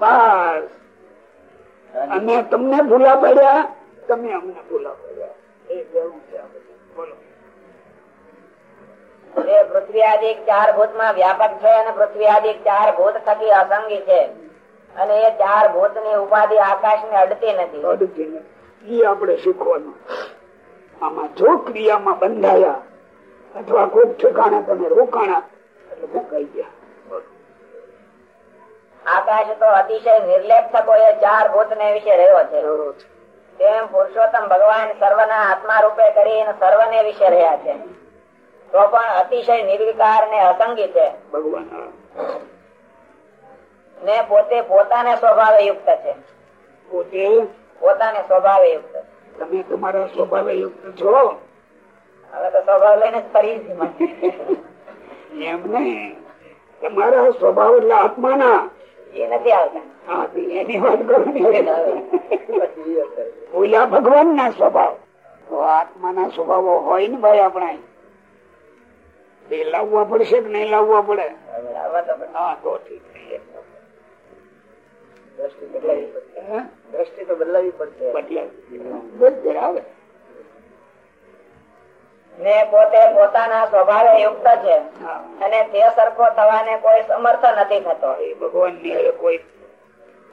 બસ. અને તમને ભૂલા પડ્યા. તમે અમને ભૂલા પડ્યા. એ જરૂર છે બોલો. પૃથ્વી આદિ ચાર ભૂતમાં વ્યાપક છે અને પૃથ્વી આદિ ચાર ભૂત થકી અસંગી છે. અને એ ચાર ભૂતની ઉપાધિ આકાશ ને અડતી નથી. અડતી નથી. એ આપણે શીખવાનું. આમાં જો ક્રિયામાં બંધાયા અથવા કોઈક ઠેકાણે તમે રોકાણા એટલે મુકાઈ ગયા આકાશ તો અતિશય નિર્લેપ થકો એ ચાર ભૂત ને વિશે રહ્યો છે. તેમ પુરુષોત્તમ ભગવાન સર્વના આત્મા રૂપે કરીને સર્વ ને વિશે રહ્યા છે. તો પણ અતિશય નિર્વિકાર ને અસંગી છે. ભગવાન ને પોતે પોતાને સ્વભાવે યુક્ત છે. પોતે? પોતાને સ્વભાવે યુક્ત તમે તમારા સ્વભાવે યુક્ત છો? હવે તો સ્વભાવ લઈને ફરી એમ નહીં. તમારા સ્વભાવ એટલે આત્માના. એ નથી આવતા. એની વાત કરવાની ભગવાન ના. સ્વભાવ. તો આત્મા ના સ્વભાવો હોય ને ભાઈ આપણા એ લાવવા પડશે કે નહીં લાવવા પડે. હા તો ઠીક. દ્રષ્ટિ તો બદલાવી પડશે બદલાવી આવે. ને પોતે પોતાના સ્વભાવે યુક્ત છે. અને તે સરખો થવાને કોઈ સમર્થ નથી થતો. એ ભગવાનની કોઈ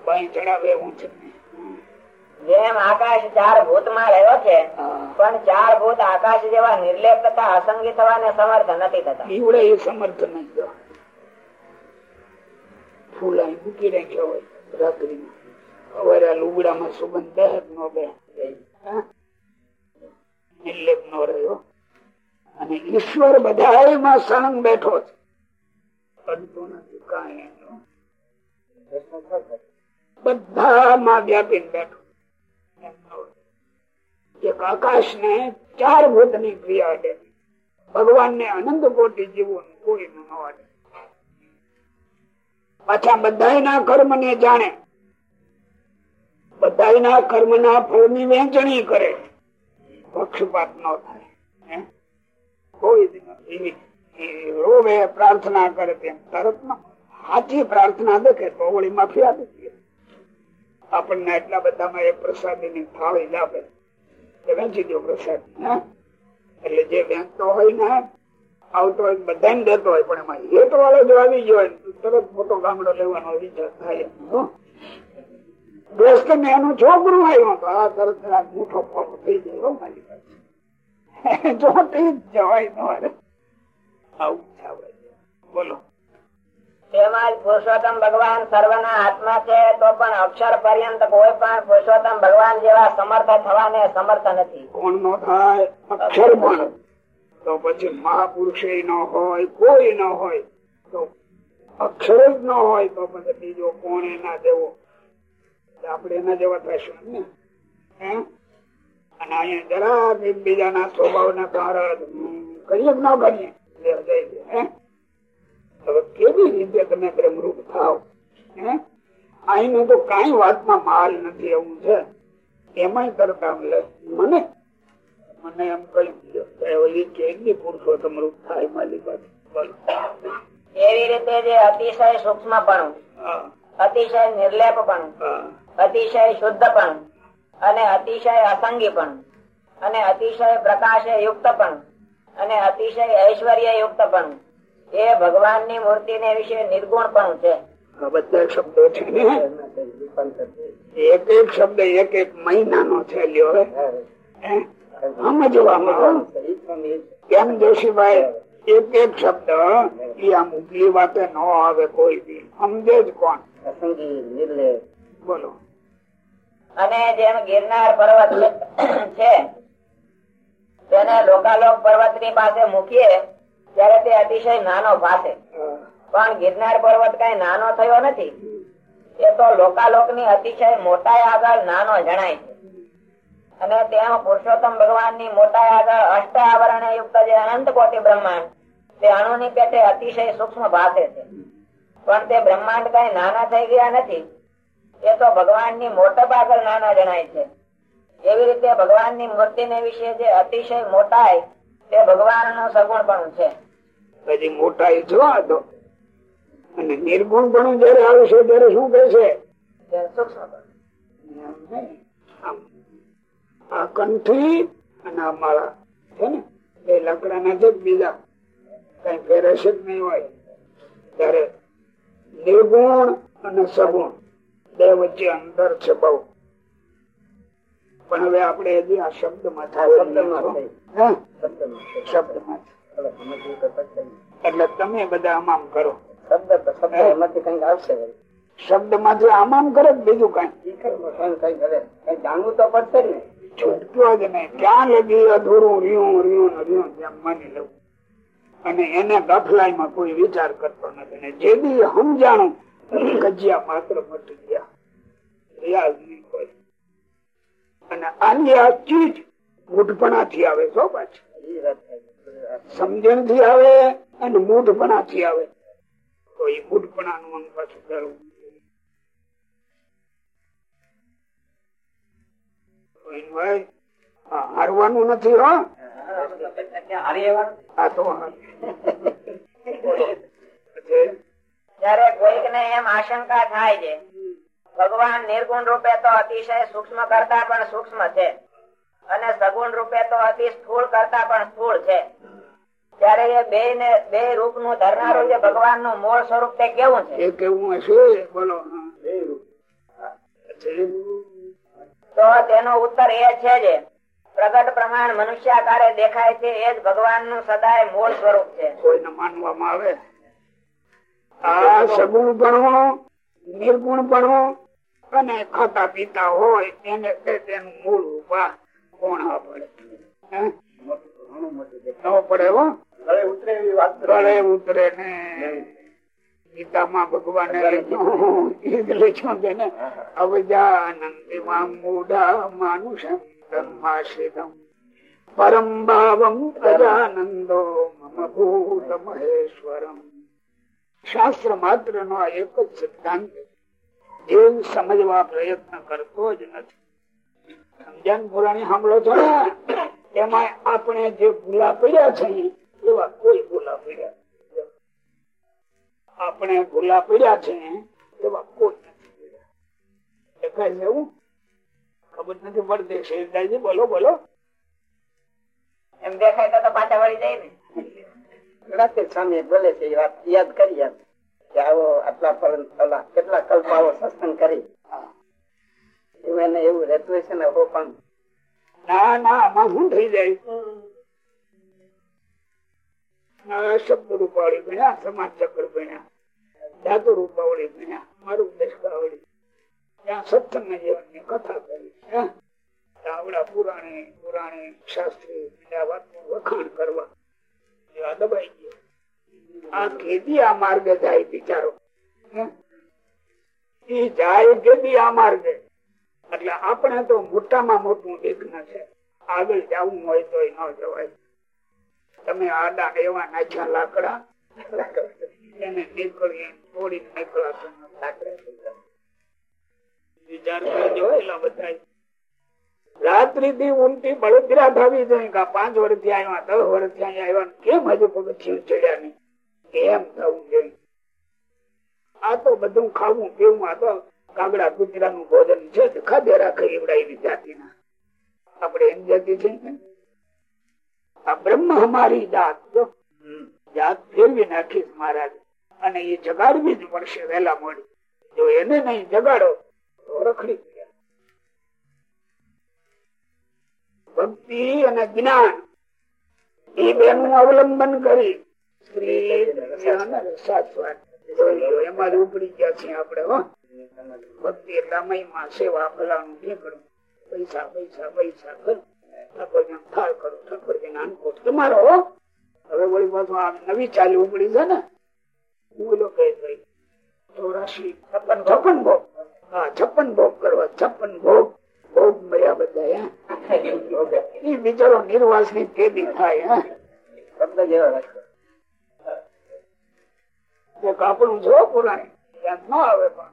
બાઈ ચડાવે એવું છે. જેમ આકાશ ચાર ભૂતમાં રહ્યો છે પણ ચાર ભૂત આકાશ જેવા નિર્લેપ તથા અસંગી થવાને સમર્થ નથી થતા. એ સમર્થ નહીં જો ફૂલ મૂકી રાખ્યો હોય. રાત્રિમાં સવારે લુગડામાં સુગંધ દહેક નો બે નિર્લેપ રહ્યો અને ઈશ્વર બધા સળંગ બેઠો છે કાંઈ બધામાં વ્યાપીને બેઠો એક આકાશ ને ચાર ભૂતની ક્રિયા અડે ભગવાન ને અનંત કોટી જીવન કોઈ ન અડે પાછા બધા કર્મ ને જાણે. બધા કર્મ ના ફળની વહેંચણી કરે. પક્ષપાત ન થાય. કોઈ રોવે પ્રાર્થના કરે તેમ. તરત સાચી પ્રાર્થના દેખે તો વળી માફી આપી આપણને એટલા બધામાં એ પ્રસાદી ની થાળી લાવે વેચી દો પ્રસાદ. એટલે જે વેચતો હોય ને આવતો હોય બધા દેતો હોય પણ એમાં હેત વાળો જો આવી ગયો તરત મોટો ગામડો લેવાનો વિચાર થાય. ને એનું છોકરું આવ્યું તો આ તરત મોટો પગ થઈ જાય મારી પાસે. ચોટી જવાય નો આવું બોલો. તેમાં પુરુષોત્તમ ભગવાન સર્વના આત્મા છે તો પણ અક્ષર પર્યંત કોઈ પણ પુરુષોત્તમ ભગવાન જેવા સમર્થ થવાને સમર્થ નથી. કોણ નો થાય? અક્ષર પણ તો પછી મહાપુરુષે ન હોય, કોઈ ન હોય, તો અક્ષર જ ન હોય, તો પછી બીજો કોણ એના જેવો? આપણે એના જેવા થશું ને? અને અહીંયા જરા બીજાના સ્વભાવ ના કારણ કરીએ ન કરીએ? હવે કેવી રીતે તમે બ્રહ્મરૂપ થાવ અહીંનું તો કઈ વાતમાં માલ નથી એવું છે. એમાં કરતા મને? મને એમ કહ્યું કેટલી પુરુષોત્તમ રૂપ થાય મારી પાસે. એવી રીતે જે અતિશય સૂક્ષ્મ પણ અતિશય નિર્લેપ પણ અતિશય શુદ્ધ પણ અને અતિશય અસંગી પણ અને અતિશય પ્રકાશે યુક્ત પણ અને અતિશય ઐશ્વર્ય યુક્ત પણ એ ભગવાનની મૂર્તિ ને વિશે નિર્ગુણ પણ છે બધા શબ્દો છે. એક એક શબ્દ એક એક મહિનાનો છે લ્યો હે? સમજવામાં જોશીભાઈ એક એક શબ્દ એ આમ ઉપલી વાતે ન આવે કોઈ બી સમજે જ કોણ? બોલો. અને જેમ ગિરનાર પર્વત છે તેને લોકાલોક પર્વતની પાસે મૂકીએ ત્યારે તે અતિશય નાનો ભાસે. પણ ગિરનાર પર્વત કઈ નાનો થયો નથી. એ તો લોકાલોકની અતિશય મોટા આગળ નાનો જણાય છે. અને તેમ પુરુષોત્તમ ભગવાનની મોટા આગળ અષ્ટ આવરણ યુક્ત જે અનંત કોટી બ્રહ્માંડ તે અણુ ની પેટે અતિશય સૂક્ષ્મ ભાસે છે. પણ તે બ્રહ્માંડ કઈ નાના થઈ ગયા નથી. એ તો ભગવાનની મોટપ આગળ નાના જણાય છે. એવી રીતે ભગવાનની મૂર્તિ ને વિશે જે અતિશય મોટાય તે ભગવાનનું સગુણ પણ છે. પછી મોટાઈ જોવા તો અને નિર્ગુણ પણ જયારે આવશે ત્યારે શું કહે છે? સૂક્ષ્મ. આમ. આ કંઠી અને આ માળા. છે ને? એ લાકડાના છે જ બીજા. કઈ ફેરસ જ નહીં હોય. ત્યારે નિર્ગુણ અને સગુણ. બે વચ્ચે અંતર છે બહુ. પણ હવે આપણે હજી આ શબ્દમાં શબ્દમાં એટલે તમે બધા આમામ કરો. શબ્દમાંથી આમામ કરે કે બીજું કઈ? જાણવું તો પડશે ને. છૂટક્યો જ નહીં ક્યાં લગી અધૂરું રિયું રિયું રિયું જેમ માની લઉં. અને એને ગફલાઈમાં કોઈ વિચાર કરતો નથી. ને જે બી સમજાણું ગજિયા માત્ર મટી ગયા. રિયાઝ નહીં કોઈ અને આની આ ચીજ મૂઢપણાથી આવે છો પાછી સમજણથી આવે અને મૂઢપણાથી આવે. તો એ મૂઢપણાનું અંગ પાછું કરવું હારવાનું નથી હો. આ તો પછી કોઈક ને એમ આશંકા થાય છે ભગવાન નિર્ગુણ રૂપે તો અતિશય સૂક્ષ્મ કરતા પણ સૂક્ષ્મ છે અને સગુણ રૂપે તો અતિ સ્થૂળ કરતા પણ સ્થૂળ છે. ત્યારે એ બે ને બે રૂપનું ધરનારું જે ભગવાનનું મૂળ સ્વરૂપ તે કેવું છે? એ કેવું હશે? બોલો તો તેનો ઉત્તર એ છે જે પ્રગટ પ્રમાણ મનુષ્યાકારે દેખાય છે એ જ ભગવાનનું સદાય મૂળ સ્વરૂપ છે. કોઈને માનવામાં આવે? આ સગુણ પણ નિર્ગુણ પણ અને ખાતા પીતા હોય એને તે તેનું મૂળ ઉપા કોણ આ પડે. હે? ન પડે હો. ગળે ઉતરે ને. ગીતામાં ભગવાને લખ્યું. જ લખ્યું છે ને. અવજાનંદિમાં મૂઢા માનુષમ બ્રહ્માશિદમ પરમ ભાવમ અજાનંદો મમ ભૂત મહેશ્વરમ શાસ્ત્ર માત્ર નો એક જ સિદ્ધાંત જીવ સમજવા પ્રયત્ન કરતો જ નથી. સમજણ પુરાણી સાંભળો છો ને? એમાં આપણે જે ભૂલા પડ્યા છે એવા કોઈ ભૂલા પડ્યા. આપણે ભૂલા પડ્યા છે એવા કોઈ નથી દેખાય છે એવું? ખબર નથી પડતી. શેરદાજી બોલો બોલો. એમ દેખાય તો તો પાછા વળી જાય ને. રાતે સ્વામી બોલે છે વાત યાદ કરી યાદ કે આવો આટલા ઓલા કેટલા કલ્પ આવો સત્સંગ કરી. એને એવું રહેતું હશે ને હો પણ. ના ના આમાં શું થઈ જાય? શબ્દ રૂપાળી ભણ્યા સમાજ ચક્ર ભણ્યા. ધાતુ રૂપાવળી ભણ્યા મારું દશકાવળી ત્યાં સત્સંગ જીવનની કથા કરી? આવડા પુરાણી પુરાણી શાસ્ત્રી બીજા વાતનું વખાણ કરવા એવા દબાઈ ગયો. આ કેદી આ માર્ગે જાય બિચારો. એ જાય કેદી આ માર્ગે. એટલે આપણે તો મોટામાં મોટું વિઘ્ન છે. આગળ જવું હોય તો ન જવાય. તમે આડા એવા નાખ્યા લાકડા. એને નીકળી થોડી નીકળાતું વિચાર કરજો એલા બધા રાત્રિ થી ઉલટી બળતરા થવી જોઈએ કે પાંચ વર્ષથી આવ્યા દસ વર્ષથી આવ્યા કેમ હજુ પગથિયું ચડ્યા નહીં? એમ થવું જોઈએ? આ તો બધું ખાવું પીવું આ તો કાગડા કુતરા નું ભોજન છે ખાધે રાખે એવડા એવી જાતિ ના આપડે એમ જાતિ છે આ બ્રહ્મ અમારી જાત જો. જાત ફેરવી નાખીશ મહારાજ. અને એ જગાડવી જ પડશે વહેલા મોડી. જો એને નહીં જગાડો, તો રખડી ભક્તિ અને જ્ઞાન એ બેનું અવલંબન કરી એમાં જ ઉપડી ગયા છીએ આપડે ભક્તિ એટલે મહિમા સેવા ફલાણું નીકળું પૈસા પૈસા પૈસા કરું ઠાકોરજી થાળ કરું ઠાકોરજી નાનકોટ તમારો હવે વળી પાછું આ નવી ચાલી ઉપડી છે ને બોલો કઈ ભાઈ ચોરાશી છપ્પન ભોગ. હા છપ્પન ભોગ કરવા. છપ્પન ભોગ. ભોગ મળ્યા બધા એ બિચારો નિર્વાસની કેદી થાય આપણું જો પુરાણી ત્યાં ન આવે પણ.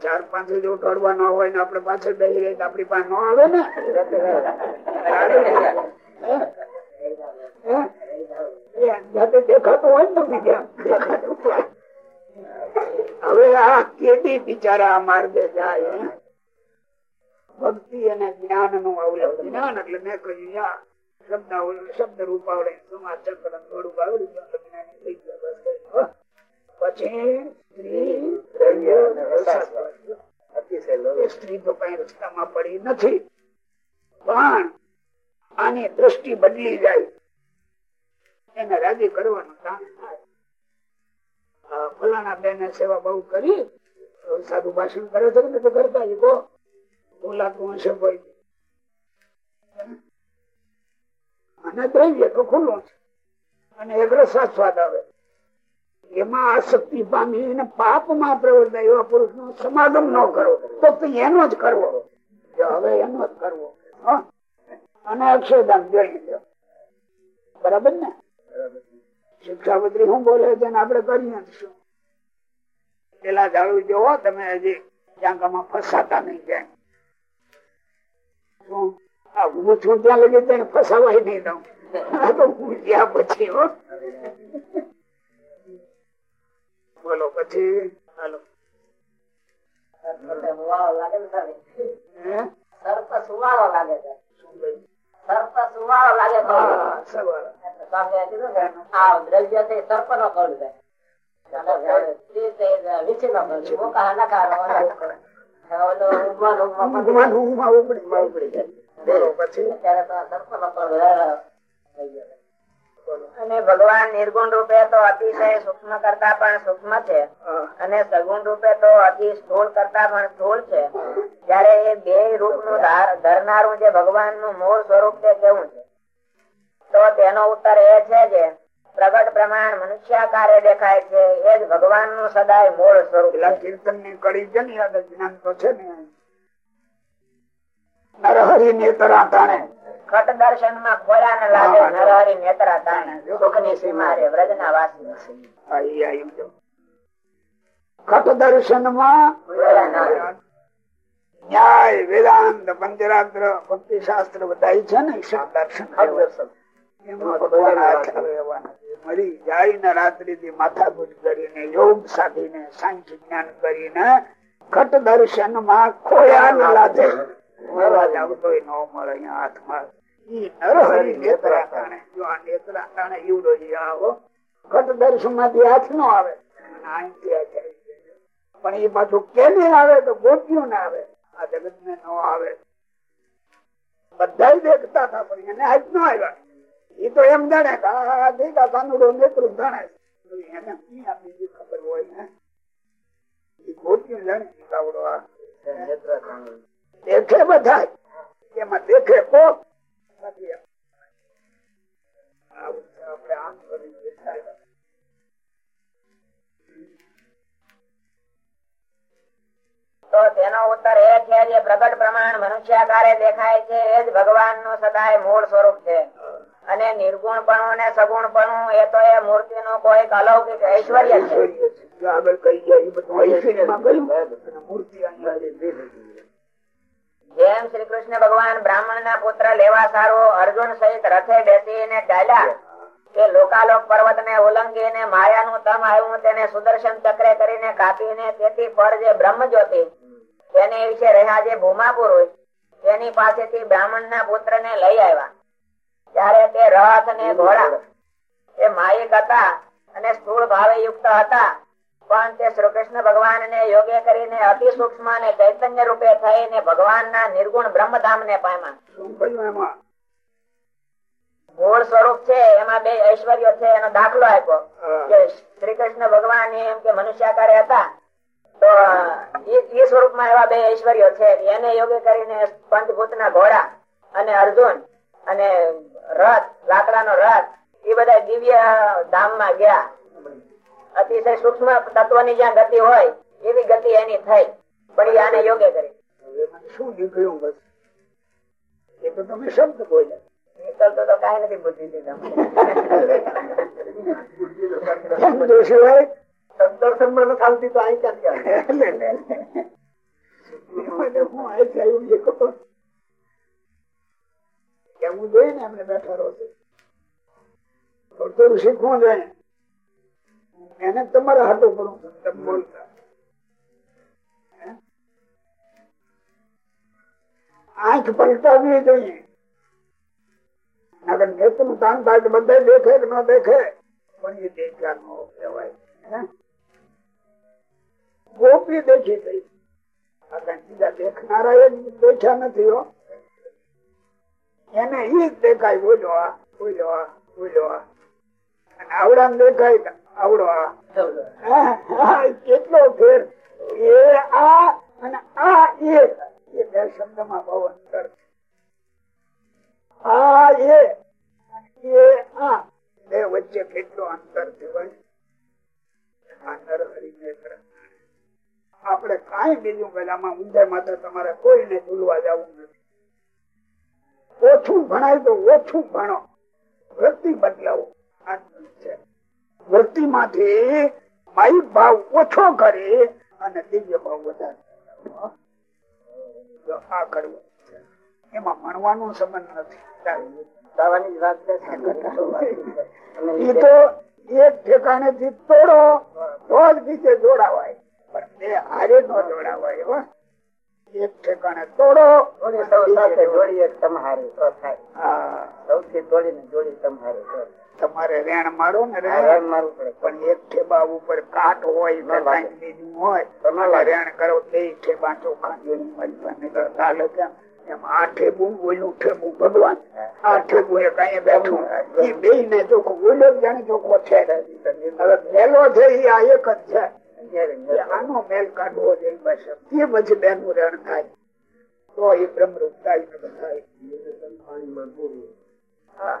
ચાર પાંચ જો દોડવા ન હોય ને આપડે પાછળ બેસી રહી આપડી પાસે ન આવે ને. જાતે દેખાતું હવે આ કેદી બિચારા આ જાય ભક્તિ અને જ્ઞાનનું અવલંબન જ્ઞાન એટલે મેં કહ્યું, યા, શબ્દ આવડે, શબ્દ રૂપ આવડે. સમાચાર થોડુંક બસ પછી સ્ત્રી. સ્ત્રી તો કઈ રસ્તામાં પડી નથી. પણ આની દ્રષ્ટિ બદલી જાય. એને રાજી કરવાનું કામ થાય. ફલાણા બેને સેવા બહુ કરી સાધુ ભાષણ કરે છે કે તો કરતા જ બોલાતું હશે કોઈ. અને દ્રવ્ય તો ખુલ્લું છે. અને એક સ્વાદ આવે. એમાં આસક્તિ પામી અને પાપમાં પ્રવર્તા એવા પુરુષ નો સમાગમ ન કરો તો એનો જ કરવો. હવે એનો જ કરવો? અને અક્ષરદાન જોઈ લો બરાબર ને? શિક્ષાપત્રી શું બોલે છે આપડે કરીએ શું? પેલા જાળવી જવો તમે હજી જાંગામાં ફસાતા નહીં જાય હું છું ત્યાં લગી તેને ફસાવાય નહીં દઉં. તો હું ત્યાં પછી બોલો પછી. હાલો. લાગે છે? સર્પ સુવાળો લાગે આ દ્રવ્ય તે સર્પ નો કળ છે. પછી ત્યારે તો સર્પ નો કળ અને ભગવાન નિર્ગુણ રૂપે તો અતિશય સૂક્ષ્મ કરતા પણ સૂક્ષ્મ છે. અને સગુણ રૂપે તો અતિ સ્થૂળ કરતા પણ સ્થૂળ છે. જયારે એ બે રૂપનું ધરનારું જે ભગવાનનું મૂળ સ્વરૂપ છે કેવું છે. તો તેનો ઉત્તર એ છે કે પ્રગટ પ્રમાણ મનુષ્યાકારે દેખાય છે. એ જ ભગવાનનું સદાય મૂળ સ્વરૂપ કીર્તનની કડી છે ને યાદ જ્ઞાન તો છે ને. નરહરી નેતરા તાણે ખટ દર્શનમાં ખોયા ને લાગે નરહરી નેત્રા તાણે. સુખની સીમા રે વ્રજ ના વાસી. ખટ દર્શનમાં ન્યાય વેદાંત પંચરાત્ર ભક્તિ શાસ્ત્ર બધા છે ને દર્શન. મરી જાય ને રાત્રિ થી માથાકૂટ કરીને યોગ સાધીને સાંખ્ય જ્ઞાન કરીને ખટ દર્શનમાં ખોયા ના લાગે. મળવા જાવ તો ન મળે અહીંયા હાથમાં. પણ એ પાછું કેને આવે તો ગોત્યું ને આવે? આ જગત ને ન આવે. બધા દેખતા હતા પણ એને હાથ નો આવ્યા. એ તો એમ જાણે દેખા કાનુડો નેતૃત્વ જાણે એને બીજી ખબર હોય ને એ ગોત્યું જાણે કાવડો આ. દેખે બધા એમાં દેખે કોક. નથી આપણે આમ કરી તો તેનો ઉત્તર એ છે જે પ્રગટ પ્રમાણ મનુષ્યાકારે દેખાય છે એ જ ભગવાનનું સદાય મૂળ સ્વરૂપ છે. અને નિર્ગુણપણું ને સગુણપણું એ તો એ મૂર્તિ નું કોઈક અલૌકિક ઐશ્વર્ય છે. આગળ કહી જાય બધું મૂર્તિ જેમ શ્રી કૃષ્ણ ભગવાન બ્રાહ્મણ ના પુત્ર લેવા સારો અર્જુન સહિત રથે બેસીને ચાલ્યા કે લોકાલોક પર્વત ને ઉલ્લંઘીને માયાનું તમ આવ્યું, તેને સુદર્શન ચક્રે કરીને કાપીને તેથી પર જે બ્રહ્મ જ્યોતિ તેની વિશે રહ્યા જે ભૂમા પુરુષ તેની પાસેથી બ્રાહ્મણ ના પુત્ર ને લઈ આવ્યા. ત્યારે તે રથ ને ઘોડા, એ માયિક હતા અને સ્થૂળ ભાવે યુક્ત હતા. પણ તે શ્રી કૃષ્ણ ભગવાન ને યોગ્ય કરીને અતિ સૂક્ષ્મ અને ચૈતન્ય રૂપે થઈને ભગવાન ના નિર્ગુણ બ્રહ્મધામ ને પામ્યા. મૂળ સ્વરૂપ છે એમાં બે ઐશ્વર્ય છે એનો દાખલો આપ્યો. કે શ્રી કૃષ્ણ ભગવાન એમ કે મનુષ્યાકારે હતા તો એ સ્વરૂપમાં એવા બે ઐશ્વર્યો છે એને યોગ્ય કરીને પંચભૂત ના ઘોડા અને અર્જુન અને રથ લાકડાનો રથ એ બધા દિવ્ય ધામમાં ગયા. અતિશય સૂક્ષ્મ તત્વની જ્યાં ગતિ હોય એવી ગતિ એની થઈ. પણ આને યોગ્ય કરી. શું નીકળ્યું બસ? એ તો તમે શબ્દ બોલ્યા. નીકળતો તો કઈ નથી બુદ્ધિ ચાલતી તો અહીં ક્યાંથી. કેવું જોઈએ ને એમને બેઠા રહો થોડું શીખવું જોઈએ એને તમારા હાટું કરું બોલતા? આંખ પલટાવી જોઈએ. નગર ન એ કહેવાય? ગોપી દેખી ગઈ. બીજા દેખનારા એ દેખ્યા નથી હો. એને જ દેખાય, બોલો આ બોલો આ બોલો આ. આવડા દેખાય આવડો કેટલો ફેર. એ આ અને આ એ. એ બે શબ્દમાં બહુ અંતર છે. આ એ એ આ. બે વચ્ચે કેટલો અંતર આ આપણે કઈ બીજું પેલામાં ઊંધે માથે તમારે કોઈને ભૂલવા જવું નથી. ઓછું ભણાય તો ઓછું ભણો. વૃત્તિ બદલાવો. વૃત્તિ માંથી માહિક ભાવ ઓછો કરે અને દિવ્ય ભાવ વધારે આ કરવું. એમાં ભણવાનો સંબંધ નથી. તો એક ઠેકાણે થી તોડો તો જ બીજે જોડાવાય પણ બે હારે ન જોડાવાય હો. એક ઠેકાણે તોડો સાથે જોડીએ તમારે તો થાય. હા, સૌથી તોડીને જોડી તમારે થાય. તમારે રેણ મારો ને રેણ મારવું પડે પણ એક ઠેબા ઉપર કાટ હોય બીજું હોય તો ના અને લાગે. રેણ કરો તે ઠેબા ચોખા ચાલે કેમ? એમ આ ઠેબું ઓલું ઠેબું ભગવાન આ ઠેબું બેઠું. એ બે ને ચોખ્ખું ઓલો જ જાણે ચોખ્ખો છે. હવે મેલો છે એ આ એક જ છે. આનો મેલ કાઢવો જોઈએ બસ. એ પછી બેનું રણ થાય. તો એ બ્રહ્મરૂપ થાય ને બધાય. હા.